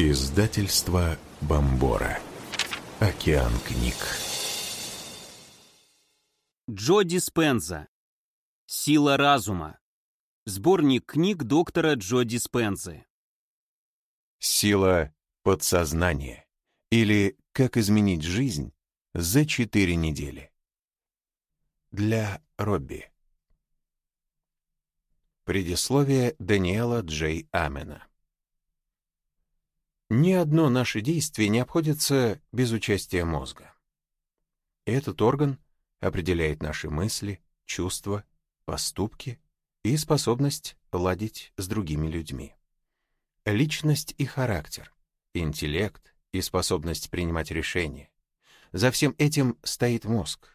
Издательство Бомбора. Океан книг. Джо Диспенза. Сила разума. Сборник книг доктора Джо Диспензы. Сила подсознания. Или «Как изменить жизнь» за четыре недели. Для Робби. Предисловие Даниэла Джей Амена. Ни одно наше действие не обходится без участия мозга. Этот орган определяет наши мысли, чувства, поступки и способность ладить с другими людьми. Личность и характер, интеллект и способность принимать решения. За всем этим стоит мозг.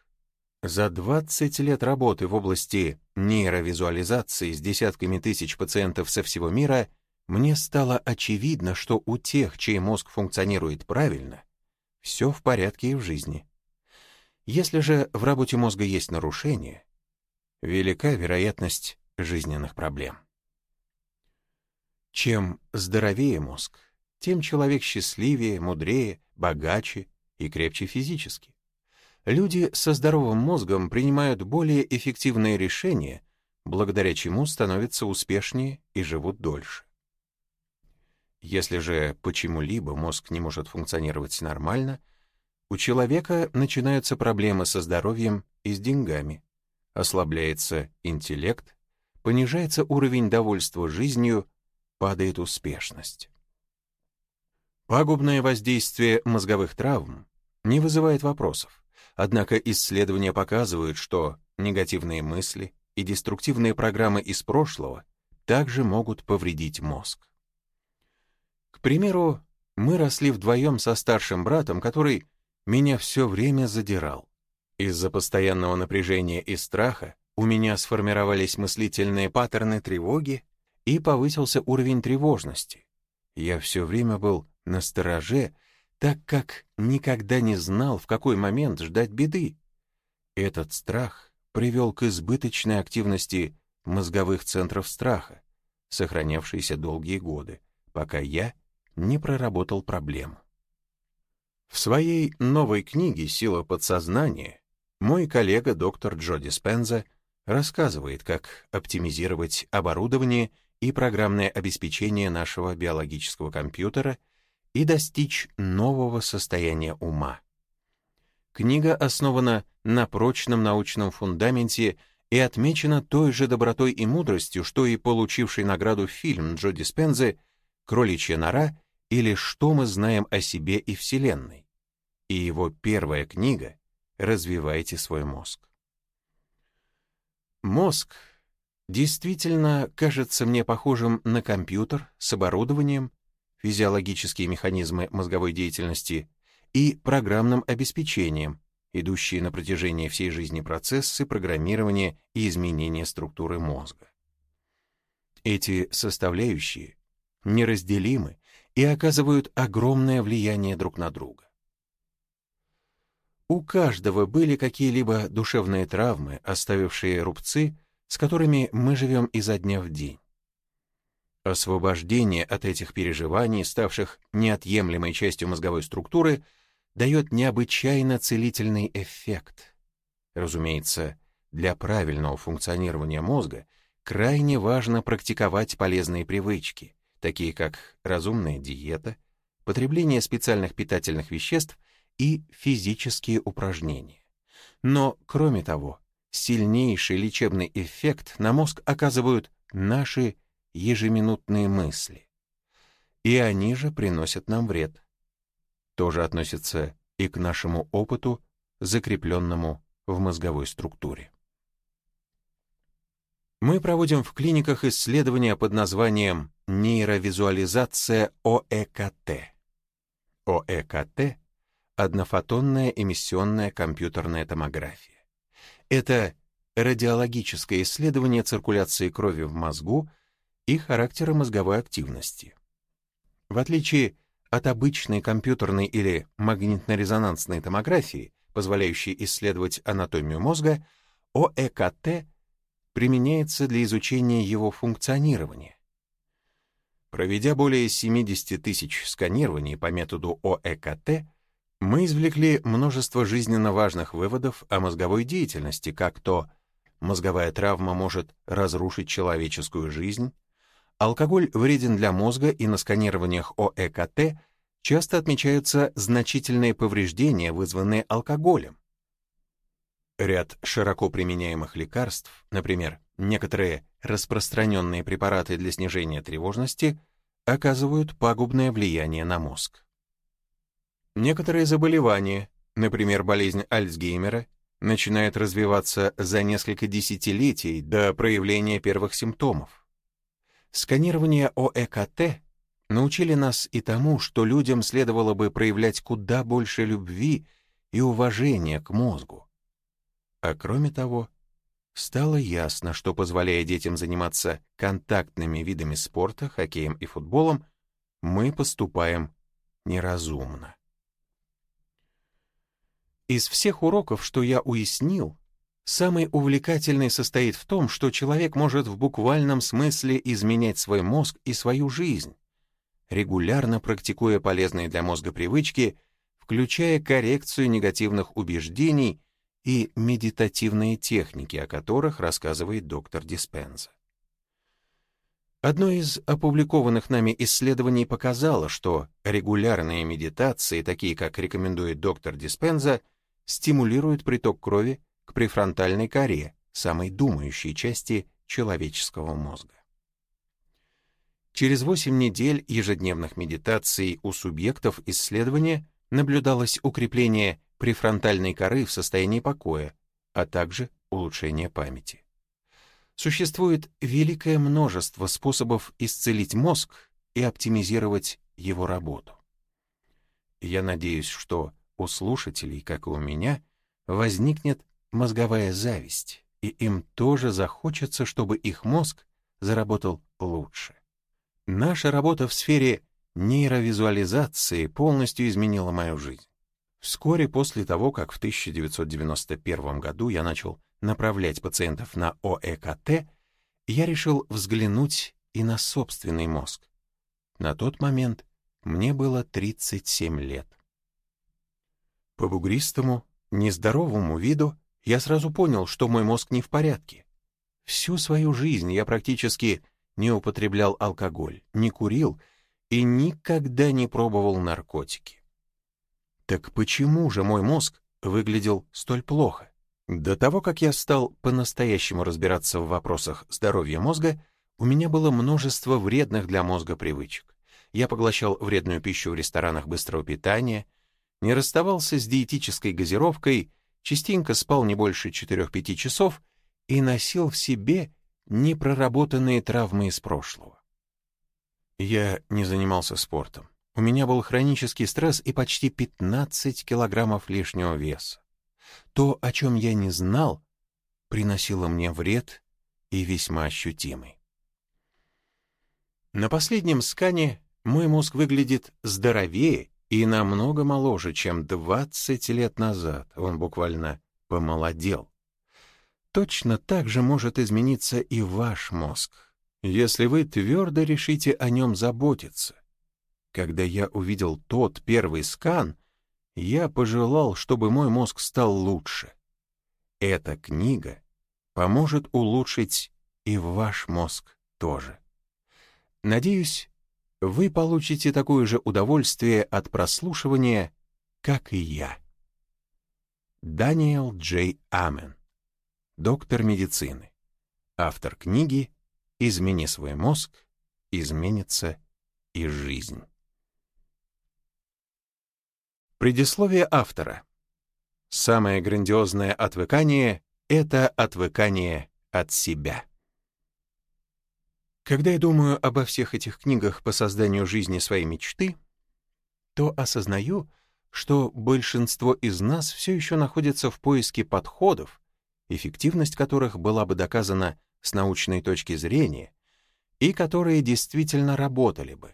За 20 лет работы в области нейровизуализации с десятками тысяч пациентов со всего мира – мне стало очевидно, что у тех, чей мозг функционирует правильно, все в порядке и в жизни. Если же в работе мозга есть нарушения, велика вероятность жизненных проблем. Чем здоровее мозг, тем человек счастливее, мудрее, богаче и крепче физически. Люди со здоровым мозгом принимают более эффективные решения, благодаря чему становятся успешнее и живут дольше. Если же почему-либо мозг не может функционировать нормально, у человека начинаются проблемы со здоровьем и с деньгами, ослабляется интеллект, понижается уровень довольства жизнью, падает успешность. Пагубное воздействие мозговых травм не вызывает вопросов, однако исследования показывают, что негативные мысли и деструктивные программы из прошлого также могут повредить мозг примеру, мы росли вдвоем со старшим братом, который меня все время задирал. Из-за постоянного напряжения и страха у меня сформировались мыслительные паттерны тревоги и повысился уровень тревожности. Я все время был на стороже, так как никогда не знал, в какой момент ждать беды. Этот страх привел к избыточной активности мозговых центров страха, сохранявшейся долгие годы, пока я не проработал проблему. В своей новой книге «Сила подсознания» мой коллега доктор Джо Диспенза рассказывает, как оптимизировать оборудование и программное обеспечение нашего биологического компьютера и достичь нового состояния ума. Книга основана на прочном научном фундаменте и отмечена той же добротой и мудростью, что и получивший награду фильм Джо Диспензы «Кроличья нора» или «Что мы знаем о себе и Вселенной?» и его первая книга «Развивайте свой мозг». Мозг действительно кажется мне похожим на компьютер с оборудованием, физиологические механизмы мозговой деятельности и программным обеспечением, идущие на протяжении всей жизни процессы программирования и изменения структуры мозга. Эти составляющие неразделимы и оказывают огромное влияние друг на друга. У каждого были какие-либо душевные травмы, оставившие рубцы, с которыми мы живем изо дня в день. Освобождение от этих переживаний, ставших неотъемлемой частью мозговой структуры, дает необычайно целительный эффект. Разумеется, для правильного функционирования мозга крайне важно практиковать полезные привычки, такие как разумная диета, потребление специальных питательных веществ и физические упражнения. Но, кроме того, сильнейший лечебный эффект на мозг оказывают наши ежеминутные мысли. И они же приносят нам вред. Тоже относится и к нашему опыту, закрепленному в мозговой структуре. Мы проводим в клиниках исследования под названием нейровизуализация ОЭКТ. ОЭКТ — однофотонная эмиссионная компьютерная томография. Это радиологическое исследование циркуляции крови в мозгу и характера мозговой активности. В отличие от обычной компьютерной или магнитно-резонансной томографии, позволяющей исследовать анатомию мозга, ОЭКТ применяется для изучения его функционирования. Проведя более 70 тысяч сканирований по методу ОЭКТ, мы извлекли множество жизненно важных выводов о мозговой деятельности, как то мозговая травма может разрушить человеческую жизнь, алкоголь вреден для мозга и на сканированиях ОЭКТ часто отмечаются значительные повреждения, вызванные алкоголем. Ряд широко применяемых лекарств, например, некоторые распространенные препараты для снижения тревожности, оказывают пагубное влияние на мозг. Некоторые заболевания, например, болезнь Альцгеймера, начинают развиваться за несколько десятилетий до проявления первых симптомов. Сканирование ОЭКТ научили нас и тому, что людям следовало бы проявлять куда больше любви и уважения к мозгу. А кроме того, стало ясно, что позволяя детям заниматься контактными видами спорта, хоккеем и футболом, мы поступаем неразумно. Из всех уроков, что я уяснил, самый увлекательный состоит в том, что человек может в буквальном смысле изменять свой мозг и свою жизнь, регулярно практикуя полезные для мозга привычки, включая коррекцию негативных убеждений и медитативные техники, о которых рассказывает доктор Диспенза. Одно из опубликованных нами исследований показало, что регулярные медитации, такие как рекомендует доктор Диспенза, стимулируют приток крови к префронтальной коре, самой думающей части человеческого мозга. Через 8 недель ежедневных медитаций у субъектов исследования наблюдалось укрепление префронтальной коры в состоянии покоя, а также улучшение памяти. Существует великое множество способов исцелить мозг и оптимизировать его работу. Я надеюсь, что у слушателей, как и у меня, возникнет мозговая зависть, и им тоже захочется, чтобы их мозг заработал лучше. Наша работа в сфере нейровизуализации полностью изменила мою жизнь. Вскоре после того, как в 1991 году я начал направлять пациентов на ОЭКТ, я решил взглянуть и на собственный мозг. На тот момент мне было 37 лет. По бугристому, нездоровому виду я сразу понял, что мой мозг не в порядке. Всю свою жизнь я практически не употреблял алкоголь, не курил и никогда не пробовал наркотики. Так почему же мой мозг выглядел столь плохо? До того, как я стал по-настоящему разбираться в вопросах здоровья мозга, у меня было множество вредных для мозга привычек. Я поглощал вредную пищу в ресторанах быстрого питания, не расставался с диетической газировкой, частенько спал не больше 4-5 часов и носил в себе непроработанные травмы из прошлого. Я не занимался спортом. У меня был хронический стресс и почти 15 килограммов лишнего веса. То, о чем я не знал, приносило мне вред и весьма ощутимый. На последнем скане мой мозг выглядит здоровее и намного моложе, чем 20 лет назад. Он буквально помолодел. Точно так же может измениться и ваш мозг, если вы твердо решите о нем заботиться. Когда я увидел тот первый скан, я пожелал, чтобы мой мозг стал лучше. Эта книга поможет улучшить и ваш мозг тоже. Надеюсь, вы получите такое же удовольствие от прослушивания, как и я. Даниэл Джей Амен, доктор медицины, автор книги «Измени свой мозг, изменится и жизнь». Предисловие автора. Самое грандиозное отвыкание — это отвыкание от себя. Когда я думаю обо всех этих книгах по созданию жизни своей мечты, то осознаю, что большинство из нас все еще находится в поиске подходов, эффективность которых была бы доказана с научной точки зрения и которые действительно работали бы.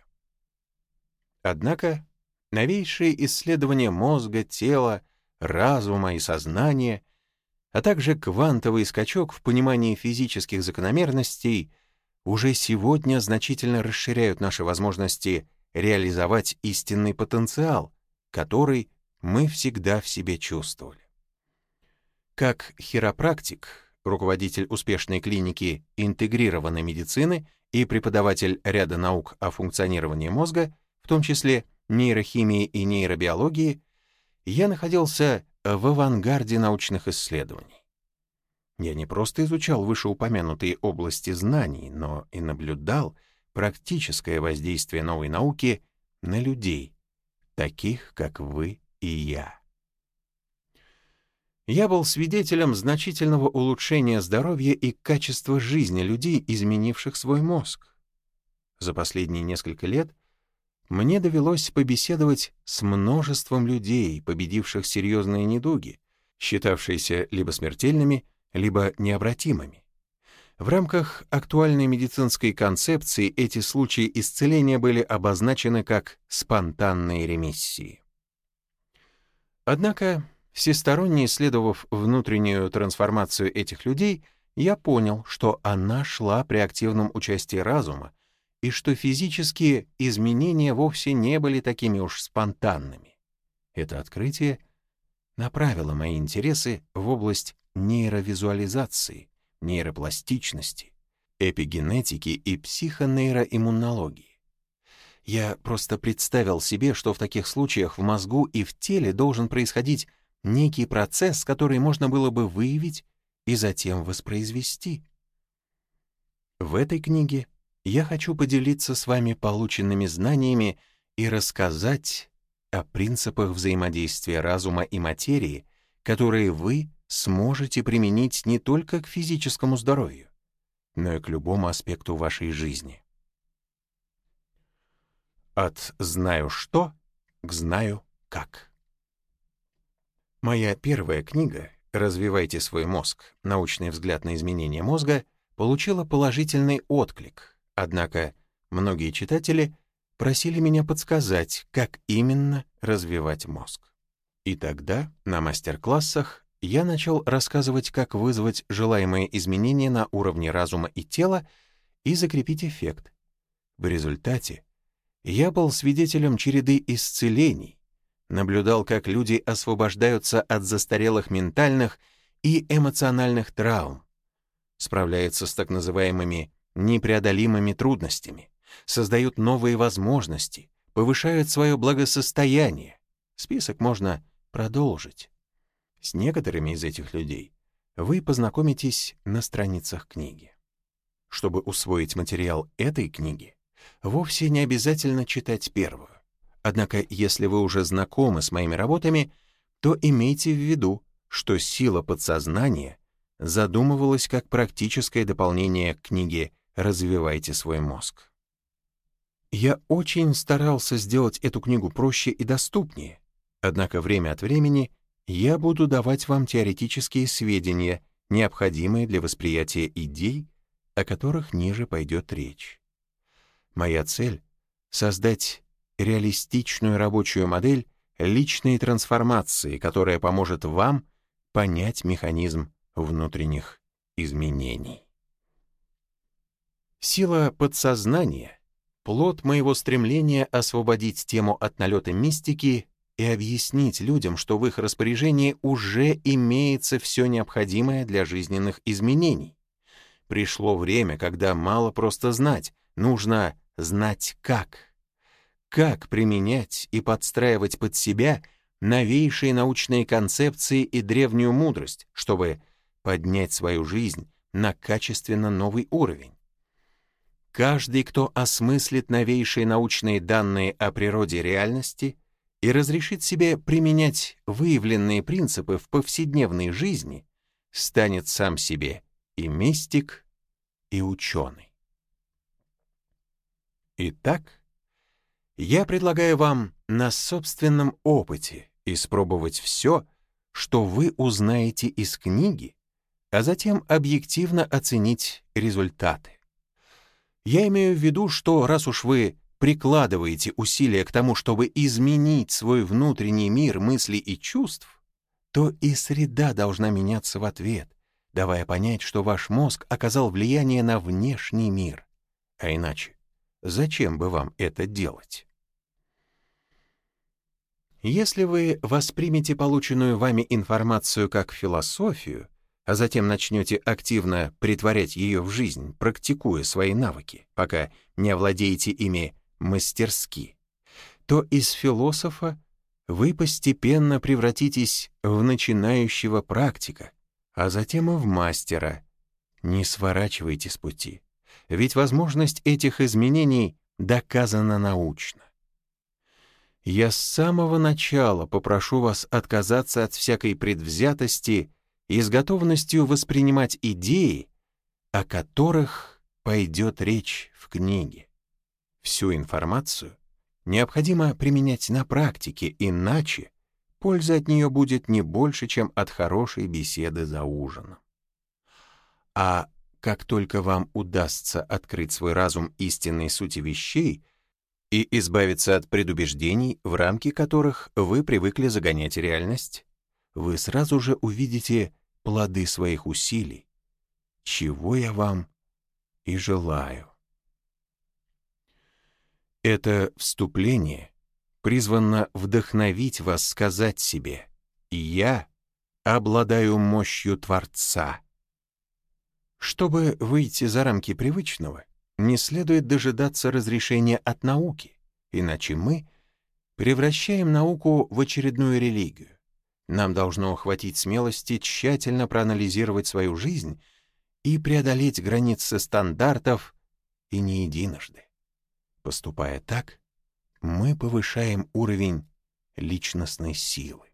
Однако новейшие исследования мозга, тела, разума и сознания, а также квантовый скачок в понимании физических закономерностей уже сегодня значительно расширяют наши возможности реализовать истинный потенциал, который мы всегда в себе чувствовали. Как хиропрактик, руководитель успешной клиники интегрированной медицины и преподаватель ряда наук о функционировании мозга, в том числе нейрохимии и нейробиологии, я находился в авангарде научных исследований. Я не просто изучал вышеупомянутые области знаний, но и наблюдал практическое воздействие новой науки на людей, таких как вы и я. Я был свидетелем значительного улучшения здоровья и качества жизни людей, изменивших свой мозг. За последние несколько лет мне довелось побеседовать с множеством людей, победивших серьезные недуги, считавшиеся либо смертельными, либо необратимыми. В рамках актуальной медицинской концепции эти случаи исцеления были обозначены как спонтанные ремиссии. Однако, всесторонне исследовав внутреннюю трансформацию этих людей, я понял, что она шла при активном участии разума и что физические изменения вовсе не были такими уж спонтанными. Это открытие направило мои интересы в область нейровизуализации, нейропластичности, эпигенетики и психонейроиммунологии. Я просто представил себе, что в таких случаях в мозгу и в теле должен происходить некий процесс, который можно было бы выявить и затем воспроизвести. В этой книге я хочу поделиться с вами полученными знаниями и рассказать о принципах взаимодействия разума и материи, которые вы сможете применить не только к физическому здоровью, но и к любому аспекту вашей жизни. От «знаю что» к «знаю как». Моя первая книга «Развивайте свой мозг. Научный взгляд на изменение мозга» получила положительный отклик, однако многие читатели просили меня подсказать, как именно развивать мозг. И тогда на мастер-классах я начал рассказывать, как вызвать желаемые изменения на уровне разума и тела и закрепить эффект. В результате я был свидетелем череды исцелений, наблюдал, как люди освобождаются от застарелых ментальных и эмоциональных травм, справляются с так называемыми непреодолимыми трудностями, создают новые возможности, повышают свое благосостояние. Список можно продолжить. С некоторыми из этих людей вы познакомитесь на страницах книги. Чтобы усвоить материал этой книги, вовсе не обязательно читать первую. Однако, если вы уже знакомы с моими работами, то имейте в виду, что сила подсознания задумывалась как практическое дополнение к книге «Развивайте свой мозг». Я очень старался сделать эту книгу проще и доступнее, однако время от времени я буду давать вам теоретические сведения, необходимые для восприятия идей, о которых ниже пойдет речь. Моя цель — создать реалистичную рабочую модель личной трансформации, которая поможет вам понять механизм внутренних изменений. Сила подсознания — плод моего стремления освободить тему от налета мистики и объяснить людям, что в их распоряжении уже имеется все необходимое для жизненных изменений. Пришло время, когда мало просто знать, нужно знать как. Как применять и подстраивать под себя новейшие научные концепции и древнюю мудрость, чтобы поднять свою жизнь на качественно новый уровень. Каждый, кто осмыслит новейшие научные данные о природе реальности — и разрешит себе применять выявленные принципы в повседневной жизни, станет сам себе и мистик, и ученый. Итак, я предлагаю вам на собственном опыте испробовать все, что вы узнаете из книги, а затем объективно оценить результаты. Я имею в виду, что раз уж вы прикладываете усилия к тому, чтобы изменить свой внутренний мир мыслей и чувств, то и среда должна меняться в ответ, давая понять, что ваш мозг оказал влияние на внешний мир, А иначе, зачем бы вам это делать? Если вы воспримете полученную вами информацию как философию, а затем начнете активно притворять ее в жизнь, практикуя свои навыки, пока не овладеете ими мастерски, то из философа вы постепенно превратитесь в начинающего практика, а затем и в мастера. Не сворачивайте с пути, ведь возможность этих изменений доказана научно. Я с самого начала попрошу вас отказаться от всякой предвзятости и с готовностью воспринимать идеи, о которых пойдет речь в книге. Всю информацию необходимо применять на практике, иначе польза от нее будет не больше, чем от хорошей беседы за ужином. А как только вам удастся открыть свой разум истинной сути вещей и избавиться от предубеждений, в рамки которых вы привыкли загонять реальность, вы сразу же увидите плоды своих усилий, чего я вам и желаю. Это вступление призвано вдохновить вас сказать себе «Я обладаю мощью Творца». Чтобы выйти за рамки привычного, не следует дожидаться разрешения от науки, иначе мы превращаем науку в очередную религию. Нам должно хватить смелости тщательно проанализировать свою жизнь и преодолеть границы стандартов и не единожды. Поступая так, мы повышаем уровень личностной силы.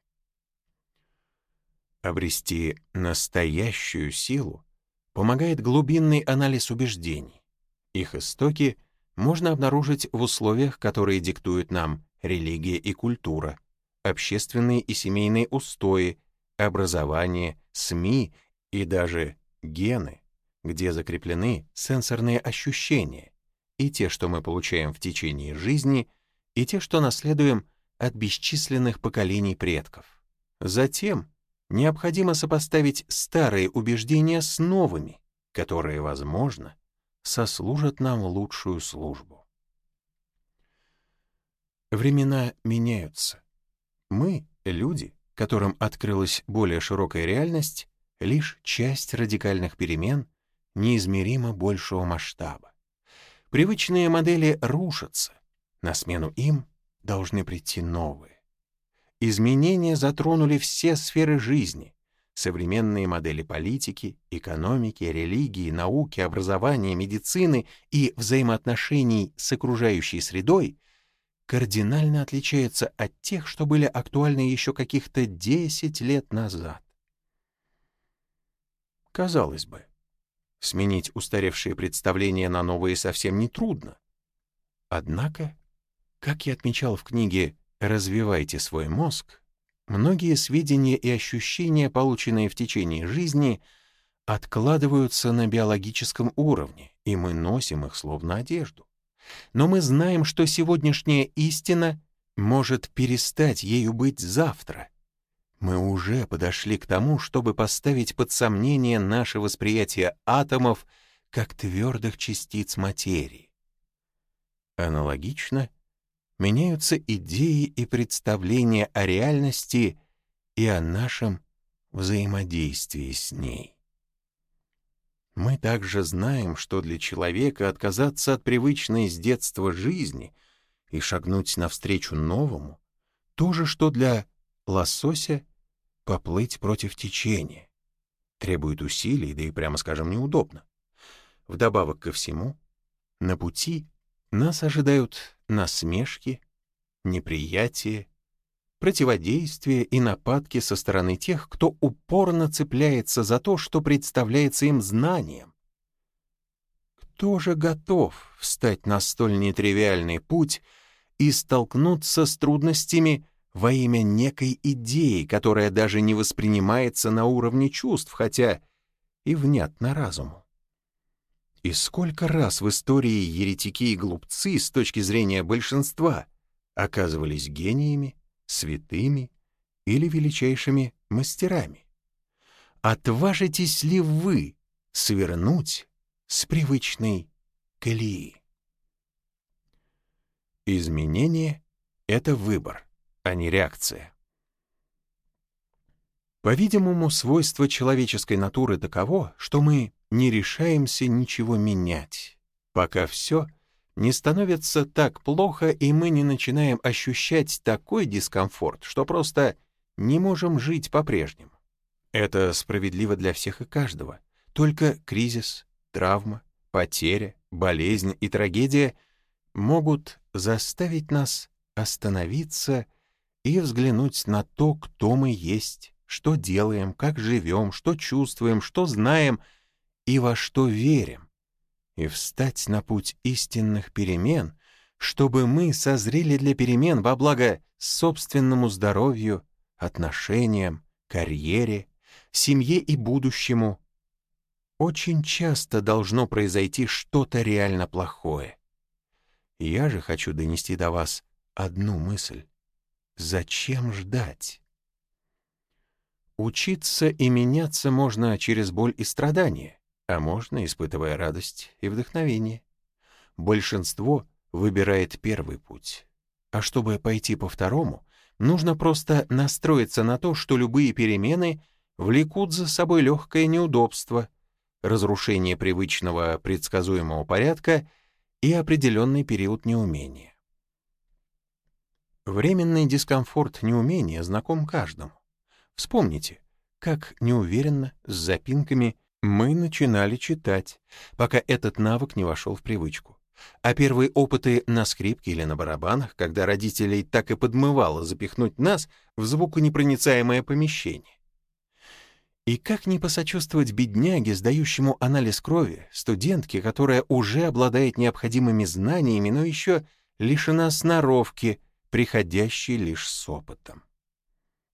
Обрести настоящую силу помогает глубинный анализ убеждений. Их истоки можно обнаружить в условиях, которые диктуют нам религия и культура, общественные и семейные устои, образование, СМИ и даже гены, где закреплены сенсорные ощущения, и те, что мы получаем в течение жизни, и те, что наследуем от бесчисленных поколений предков. Затем необходимо сопоставить старые убеждения с новыми, которые, возможно, сослужат нам лучшую службу. Времена меняются. Мы, люди, которым открылась более широкая реальность, лишь часть радикальных перемен неизмеримо большего масштаба. Привычные модели рушатся, на смену им должны прийти новые. Изменения затронули все сферы жизни, современные модели политики, экономики, религии, науки, образования, медицины и взаимоотношений с окружающей средой кардинально отличаются от тех, что были актуальны еще каких-то 10 лет назад. Казалось бы, Сменить устаревшие представления на новые совсем нетрудно. Однако, как я отмечал в книге «Развивайте свой мозг», многие сведения и ощущения, полученные в течение жизни, откладываются на биологическом уровне, и мы носим их словно одежду. Но мы знаем, что сегодняшняя истина может перестать ею быть завтра — мы уже подошли к тому, чтобы поставить под сомнение наше восприятие атомов как твердых частиц материи. Аналогично меняются идеи и представления о реальности и о нашем взаимодействии с ней. Мы также знаем, что для человека отказаться от привычной с детства жизни и шагнуть навстречу новому — то же, что для лосося поплыть против течения. Требует усилий, да и, прямо скажем, неудобно. Вдобавок ко всему, на пути нас ожидают насмешки, неприятие, противодействие и нападки со стороны тех, кто упорно цепляется за то, что представляется им знанием. Кто же готов встать на столь нетривиальный путь и столкнуться с трудностями, во имя некой идеи, которая даже не воспринимается на уровне чувств, хотя и внятно разуму. И сколько раз в истории еретики и глупцы с точки зрения большинства оказывались гениями, святыми или величайшими мастерами? Отважитесь ли вы свернуть с привычной колеи. Изменение — это выбор, а не реакция. По-видимому, свойство человеческой натуры таково, что мы не решаемся ничего менять, пока все не становится так плохо, и мы не начинаем ощущать такой дискомфорт, что просто не можем жить по-прежнему. Это справедливо для всех и каждого. Только кризис, травма, потеря, болезнь и трагедия могут заставить нас остановиться и взглянуть на то, кто мы есть, что делаем, как живем, что чувствуем, что знаем и во что верим, и встать на путь истинных перемен, чтобы мы созрели для перемен во благо собственному здоровью, отношениям, карьере, семье и будущему. Очень часто должно произойти что-то реально плохое. Я же хочу донести до вас одну мысль. Зачем ждать? Учиться и меняться можно через боль и страдания, а можно, испытывая радость и вдохновение. Большинство выбирает первый путь. А чтобы пойти по второму, нужно просто настроиться на то, что любые перемены влекут за собой легкое неудобство, разрушение привычного предсказуемого порядка и определенный период неумения. Временный дискомфорт неумения знаком каждому. Вспомните, как неуверенно, с запинками мы начинали читать, пока этот навык не вошел в привычку. А первые опыты на скрипке или на барабанах, когда родителей так и подмывало запихнуть нас в звуконепроницаемое помещение. И как не посочувствовать бедняге, сдающему анализ крови, студентке, которая уже обладает необходимыми знаниями, но еще лишена сноровки, приходящей лишь с опытом.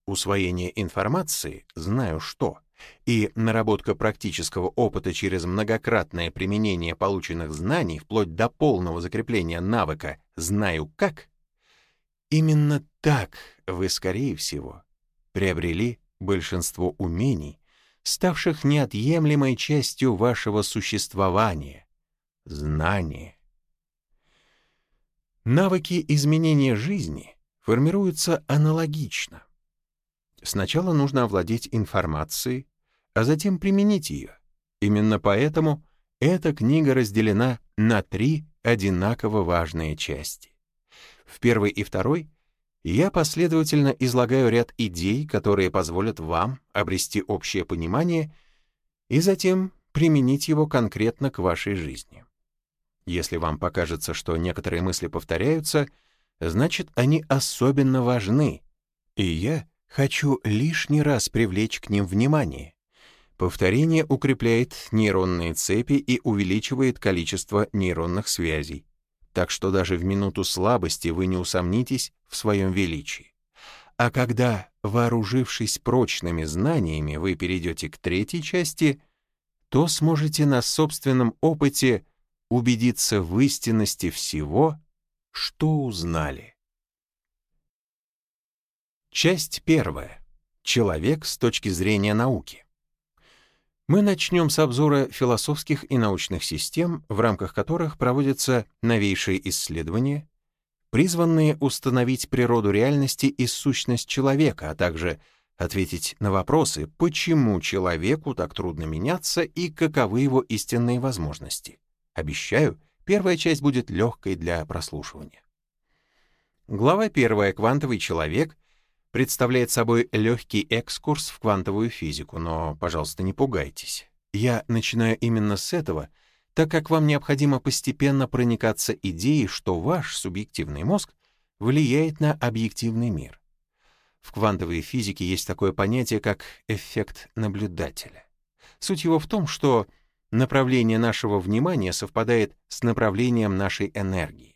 Усвоение информации «знаю что» и наработка практического опыта через многократное применение полученных знаний вплоть до полного закрепления навыка «знаю как» Именно так вы, скорее всего, приобрели большинство умений, ставших неотъемлемой частью вашего существования — знания. Навыки изменения жизни формируются аналогично. Сначала нужно овладеть информацией, а затем применить ее. Именно поэтому эта книга разделена на три одинаково важные части. В первой и второй я последовательно излагаю ряд идей, которые позволят вам обрести общее понимание и затем применить его конкретно к вашей жизни. Если вам покажется, что некоторые мысли повторяются, значит, они особенно важны, и я хочу лишний раз привлечь к ним внимание. Повторение укрепляет нейронные цепи и увеличивает количество нейронных связей так что даже в минуту слабости вы не усомнитесь в своем величии. А когда, вооружившись прочными знаниями, вы перейдете к третьей части, то сможете на собственном опыте убедиться в истинности всего, что узнали. Часть первая. Человек с точки зрения науки. Мы начнем с обзора философских и научных систем, в рамках которых проводятся новейшие исследования, призванные установить природу реальности и сущность человека, а также ответить на вопросы, почему человеку так трудно меняться и каковы его истинные возможности. Обещаю, первая часть будет легкой для прослушивания. Глава первая «Квантовый человек» представляет собой легкий экскурс в квантовую физику, но, пожалуйста, не пугайтесь. Я начинаю именно с этого, так как вам необходимо постепенно проникаться идеей, что ваш субъективный мозг влияет на объективный мир. В квантовой физике есть такое понятие, как эффект наблюдателя. Суть его в том, что направление нашего внимания совпадает с направлением нашей энергии.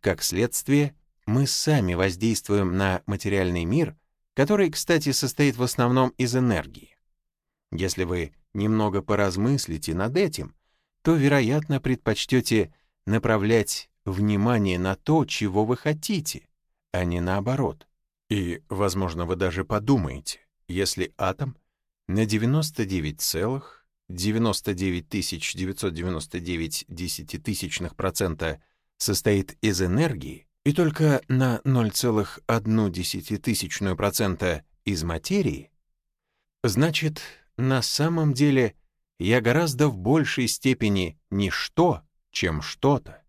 Как следствие, мы сами воздействуем на материальный мир, который, кстати, состоит в основном из энергии. Если вы немного поразмыслите над этим, то, вероятно, предпочтете направлять внимание на то, чего вы хотите, а не наоборот. И, возможно, вы даже подумаете, если атом на 99,99% 99 999 десятитысячных процента состоит из энергии и только на 0,1 процента из материи, значит, на самом деле я гораздо в большей степени ничто, чем что-то.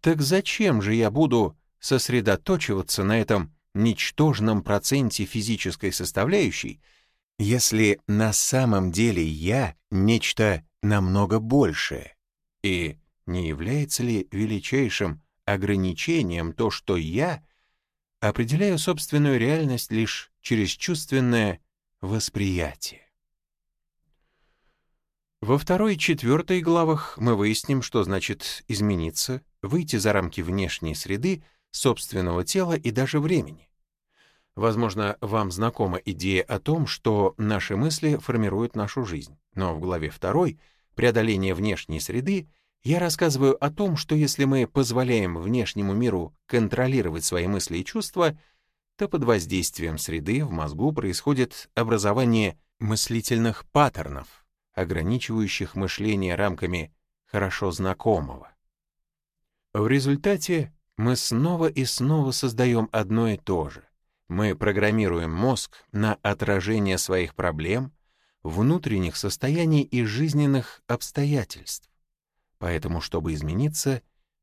Так зачем же я буду сосредоточиваться на этом ничтожном проценте физической составляющей, если на самом деле я нечто намного большее? И не является ли величайшим ограничением то, что я определяю собственную реальность лишь через чувственное восприятие? Во второй и четвертой главах мы выясним, что значит измениться, выйти за рамки внешней среды, собственного тела и даже времени. Возможно, вам знакома идея о том, что наши мысли формируют нашу жизнь, но в главе второй «Преодоление внешней среды» я рассказываю о том, что если мы позволяем внешнему миру контролировать свои мысли и чувства, то под воздействием среды в мозгу происходит образование мыслительных паттернов, ограничивающих мышление рамками хорошо знакомого. В результате мы снова и снова создаем одно и то же. Мы программируем мозг на отражение своих проблем, внутренних состояний и жизненных обстоятельств. Поэтому, чтобы измениться,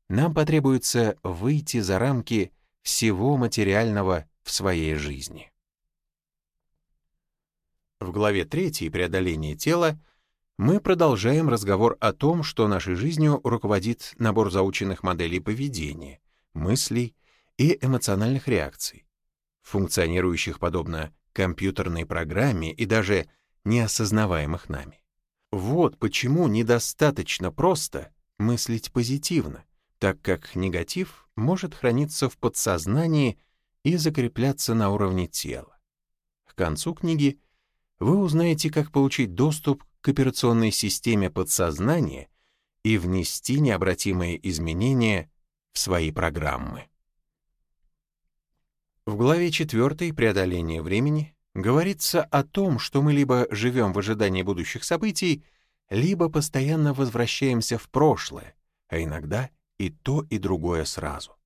нам потребуется выйти за рамки всего материального в своей жизни. В главе 3 «Преодоление тела» мы продолжаем разговор о том, что нашей жизнью руководит набор заученных моделей поведения, мыслей и эмоциональных реакций, функционирующих подобно компьютерной программе и даже неосознаваемых нами. Вот почему недостаточно просто мыслить позитивно, так как негатив может храниться в подсознании и закрепляться на уровне тела. К концу книги вы узнаете, как получить доступ к операционной системе подсознания и внести необратимые изменения в свои программы. В главе 4 «Преодоление времени» говорится о том, что мы либо живем в ожидании будущих событий, либо постоянно возвращаемся в прошлое, а иногда и то, и другое сразу.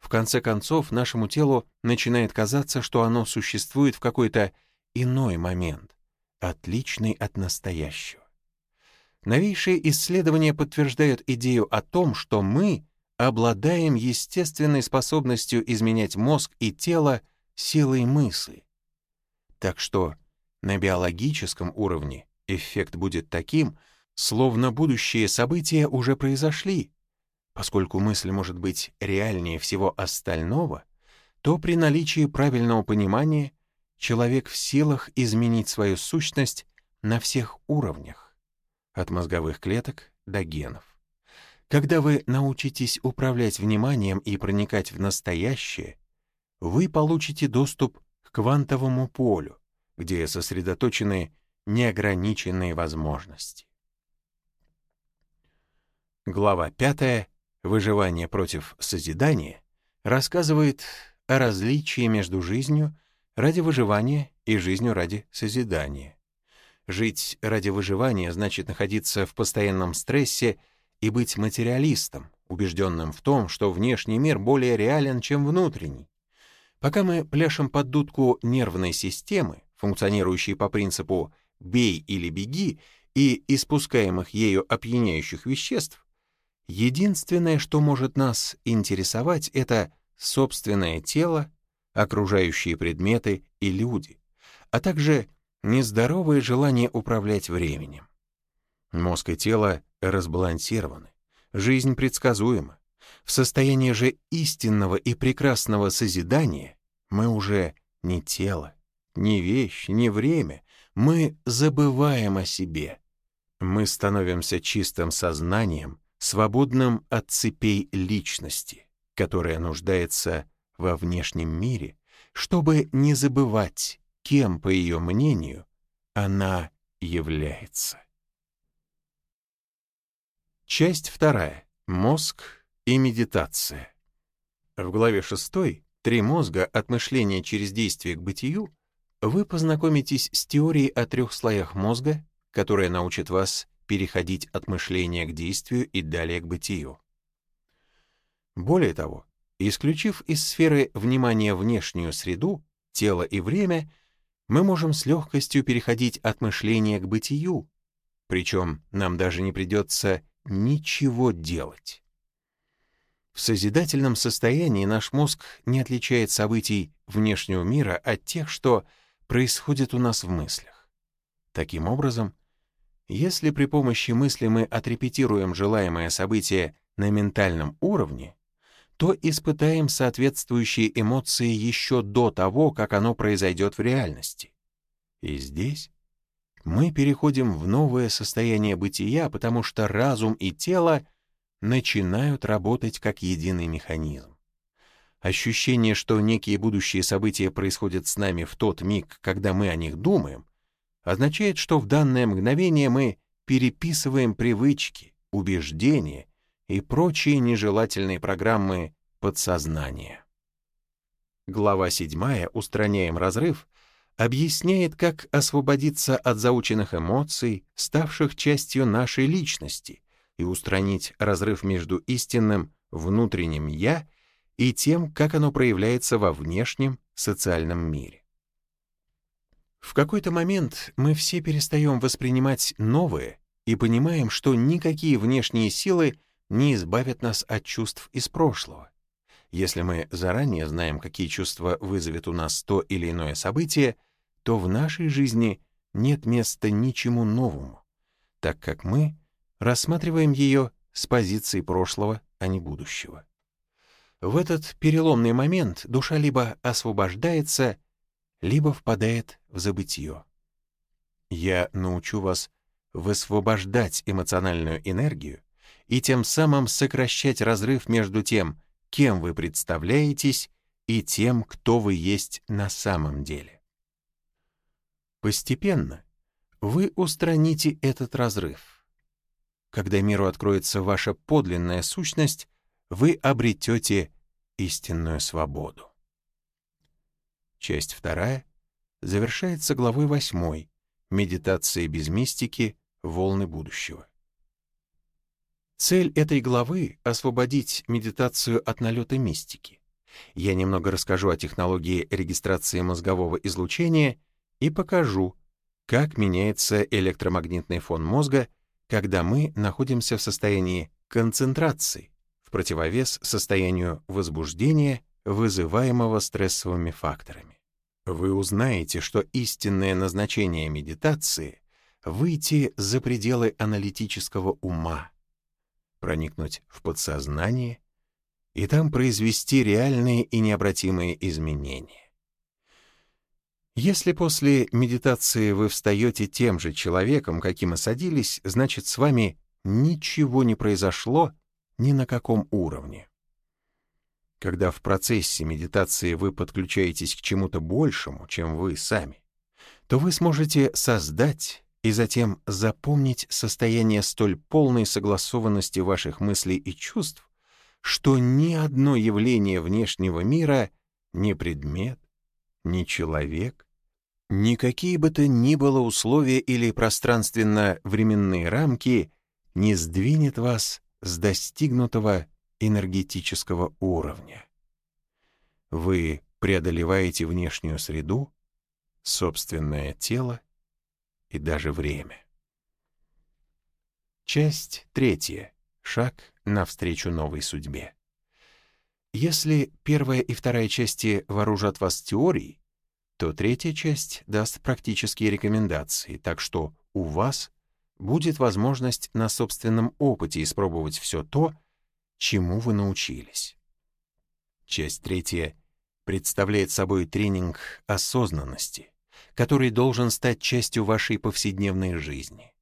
В конце концов, нашему телу начинает казаться, что оно существует в какой-то иной момент, отличный от настоящего. Новейшие исследования подтверждают идею о том, что мы обладаем естественной способностью изменять мозг и тело силой мысли. Так что на биологическом уровне эффект будет таким, словно будущие события уже произошли. Поскольку мысль может быть реальнее всего остального, то при наличии правильного понимания человек в силах изменить свою сущность на всех уровнях, от мозговых клеток до генов. Когда вы научитесь управлять вниманием и проникать в настоящее, вы получите доступ к квантовому полю, где сосредоточены неограниченные возможности. Глава 5 «Выживание против созидания» рассказывает о различии между жизнью ради выживания и жизнью ради созидания. Жить ради выживания значит находиться в постоянном стрессе и быть материалистом, убежденным в том, что внешний мир более реален, чем внутренний. Пока мы пляшем под дудку нервной системы, функционирующей по принципу «бей или беги» и испускаемых ею опьяняющих веществ, единственное, что может нас интересовать, это собственное тело окружающие предметы и люди, а также нездоровое желание управлять временем. Мозг и тело разбалансированы, жизнь предсказуема. В состоянии же истинного и прекрасного созидания мы уже не тело, не вещь, не время, мы забываем о себе. Мы становимся чистым сознанием, свободным от цепей личности, которая нуждается во внешнем мире, чтобы не забывать, кем, по ее мнению, она является. Часть вторая. Мозг и медитация. В главе шестой «Три мозга. От мышления через действие к бытию» вы познакомитесь с теорией о трех слоях мозга, которая научит вас переходить от мышления к действию и далее к бытию. Более того, исключив из сферы внимания внешнюю среду, тело и время, мы можем с легкостью переходить от мышления к бытию, причем нам даже не придется ничего делать. В созидательном состоянии наш мозг не отличает событий внешнего мира от тех, что происходит у нас в мыслях. Таким образом, если при помощи мысли мы отрепетируем желаемое событие на ментальном уровне, то испытаем соответствующие эмоции еще до того, как оно произойдет в реальности. И здесь мы переходим в новое состояние бытия, потому что разум и тело начинают работать как единый механизм. Ощущение, что некие будущие события происходят с нами в тот миг, когда мы о них думаем, означает, что в данное мгновение мы переписываем привычки, убеждения и прочие нежелательные программы подсознания. Глава 7 «Устраняем разрыв» объясняет, как освободиться от заученных эмоций, ставших частью нашей личности, и устранить разрыв между истинным внутренним «я» и тем, как оно проявляется во внешнем социальном мире. В какой-то момент мы все перестаем воспринимать новое и понимаем, что никакие внешние силы не избавят нас от чувств из прошлого. Если мы заранее знаем, какие чувства вызовет у нас то или иное событие, то в нашей жизни нет места ничему новому, так как мы рассматриваем ее с позиции прошлого, а не будущего. В этот переломный момент душа либо освобождается, либо впадает в забытье. Я научу вас высвобождать эмоциональную энергию и тем самым сокращать разрыв между тем, кем вы представляетесь, и тем, кто вы есть на самом деле. Постепенно вы устраните этот разрыв. Когда миру откроется ваша подлинная сущность, вы обретете истинную свободу. Часть вторая завершается главой восьмой «Медитация без мистики. Волны будущего». Цель этой главы — освободить медитацию от налета мистики. Я немного расскажу о технологии регистрации мозгового излучения и покажу, как меняется электромагнитный фон мозга, когда мы находимся в состоянии концентрации, противовес состоянию возбуждения, вызываемого стрессовыми факторами вы узнаете, что истинное назначение медитации — выйти за пределы аналитического ума, проникнуть в подсознание и там произвести реальные и необратимые изменения. Если после медитации вы встаете тем же человеком, каким и садились, значит, с вами ничего не произошло ни на каком уровне. Когда в процессе медитации вы подключаетесь к чему-то большему, чем вы сами, то вы сможете создать и затем запомнить состояние столь полной согласованности ваших мыслей и чувств, что ни одно явление внешнего мира, ни предмет, ни человек, никакие бы то ни было условия или пространственно-временные рамки не сдвинет вас с достигнутого энергетического уровня. Вы преодолеваете внешнюю среду, собственное тело и даже время. Часть третья. Шаг навстречу новой судьбе. Если первая и вторая части вооружат вас теорией, то третья часть даст практические рекомендации, так что у вас будет возможность на собственном опыте испробовать все то, чему вы научились. Часть третья представляет собой тренинг осознанности, который должен стать частью вашей повседневной жизни.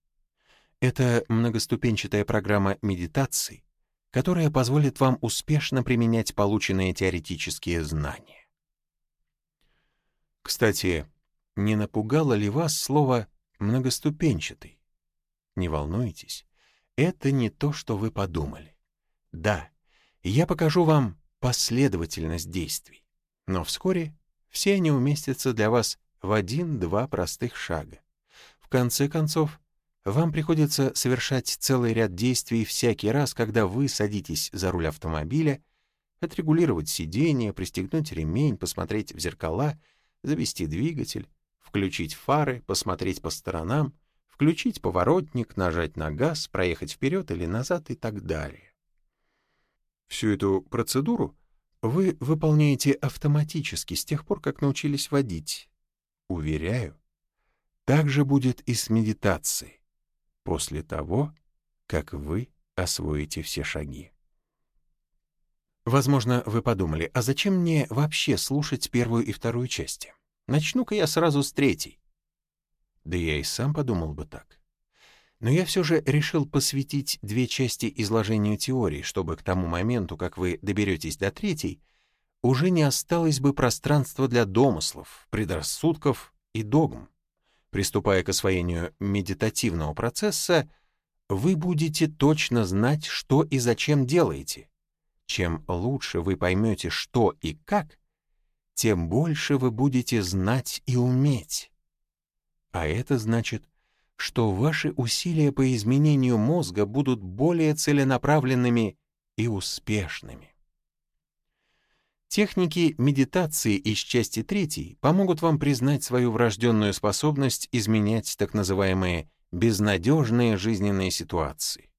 Это многоступенчатая программа медитаций, которая позволит вам успешно применять полученные теоретические знания. Кстати, не напугало ли вас слово «многоступенчатый»? Не волнуйтесь, это не то, что вы подумали. Да, я покажу вам последовательность действий, но вскоре все они уместятся для вас в один-два простых шага. В конце концов, вам приходится совершать целый ряд действий всякий раз, когда вы садитесь за руль автомобиля, отрегулировать сиденье, пристегнуть ремень, посмотреть в зеркала, завести двигатель, включить фары, посмотреть по сторонам, включить поворотник, нажать на газ, проехать вперед или назад и так далее. Всю эту процедуру вы выполняете автоматически с тех пор, как научились водить. Уверяю, так же будет и с медитацией после того, как вы освоите все шаги. Возможно, вы подумали, а зачем мне вообще слушать первую и вторую части? Начну-ка я сразу с третьей. Да я и сам подумал бы так. Но я все же решил посвятить две части изложению теории, чтобы к тому моменту, как вы доберетесь до третьей, уже не осталось бы пространства для домыслов, предрассудков и догм. Приступая к освоению медитативного процесса, вы будете точно знать, что и зачем делаете. Чем лучше вы поймете, что и как, тем больше вы будете знать и уметь. А это значит, что ваши усилия по изменению мозга будут более целенаправленными и успешными. Техники медитации из части 3 помогут вам признать свою врожденную способность изменять так называемые безнадежные жизненные ситуации.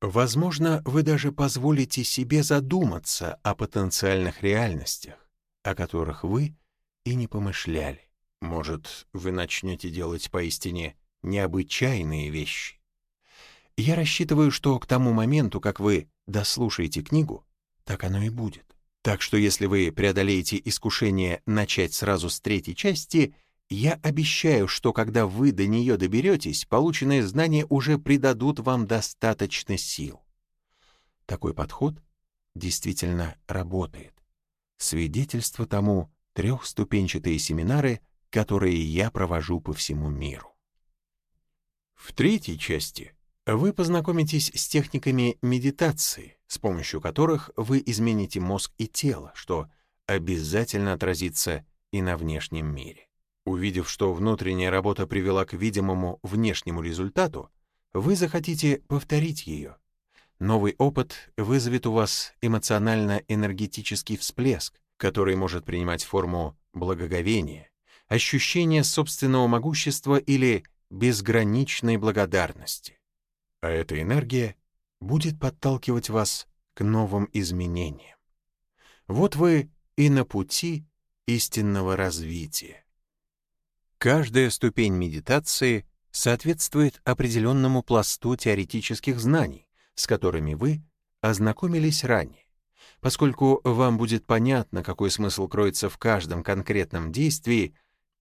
Возможно, вы даже позволите себе задуматься о потенциальных реальностях, о которых вы и не помышляли. Может, вы начнете делать поистине необычайные вещи. Я рассчитываю, что к тому моменту, как вы дослушаете книгу, так оно и будет. Так что если вы преодолеете искушение начать сразу с третьей части, я обещаю, что когда вы до нее доберетесь, полученные знания уже придадут вам достаточно сил. Такой подход действительно работает. Свидетельство тому трехступенчатые семинары, которые я провожу по всему миру. В третьей части вы познакомитесь с техниками медитации, с помощью которых вы измените мозг и тело, что обязательно отразится и на внешнем мире. Увидев, что внутренняя работа привела к видимому внешнему результату, вы захотите повторить ее. Новый опыт вызовет у вас эмоционально-энергетический всплеск, который может принимать форму благоговения, ощущения собственного могущества или безграничной благодарности а эта энергия будет подталкивать вас к новым изменениям. Вот вы и на пути истинного развития. Каждая ступень медитации соответствует определенному пласту теоретических знаний, с которыми вы ознакомились ранее. Поскольку вам будет понятно, какой смысл кроется в каждом конкретном действии,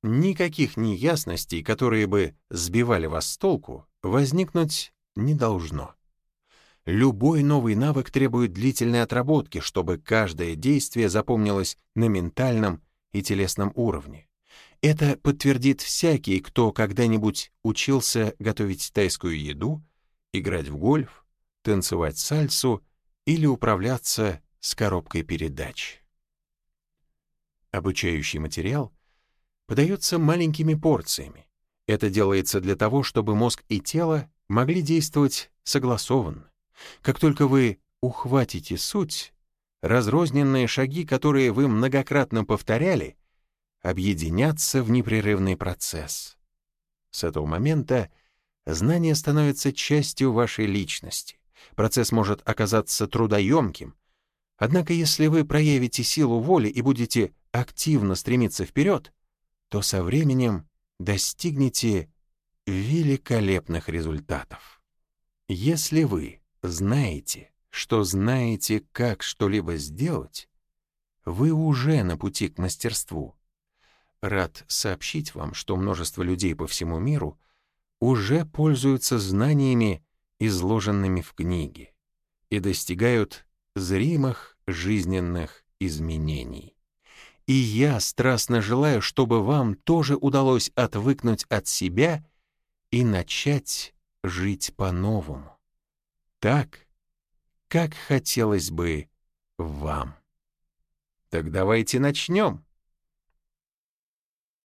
никаких неясностей, которые бы сбивали вас с толку, возникнуть не должно. Любой новый навык требует длительной отработки, чтобы каждое действие запомнилось на ментальном и телесном уровне. Это подтвердит всякий, кто когда-нибудь учился готовить тайскую еду, играть в гольф, танцевать сальсу или управляться с коробкой передач. Обучающий материал подается маленькими порциями. Это делается для того, чтобы мозг и тело могли действовать согласованно. Как только вы ухватите суть, разрозненные шаги, которые вы многократно повторяли, объединятся в непрерывный процесс. С этого момента знание становится частью вашей личности. Процесс может оказаться трудоемким, однако если вы проявите силу воли и будете активно стремиться вперед, то со временем достигнете великолепных результатов. Если вы знаете, что знаете, как что-либо сделать, вы уже на пути к мастерству. Рад сообщить вам, что множество людей по всему миру уже пользуются знаниями, изложенными в книге, и достигают зримых жизненных изменений. И я страстно желаю, чтобы вам тоже удалось отвыкнуть от себя и начать жить по-новому. Так, как хотелось бы вам. Так давайте начнем.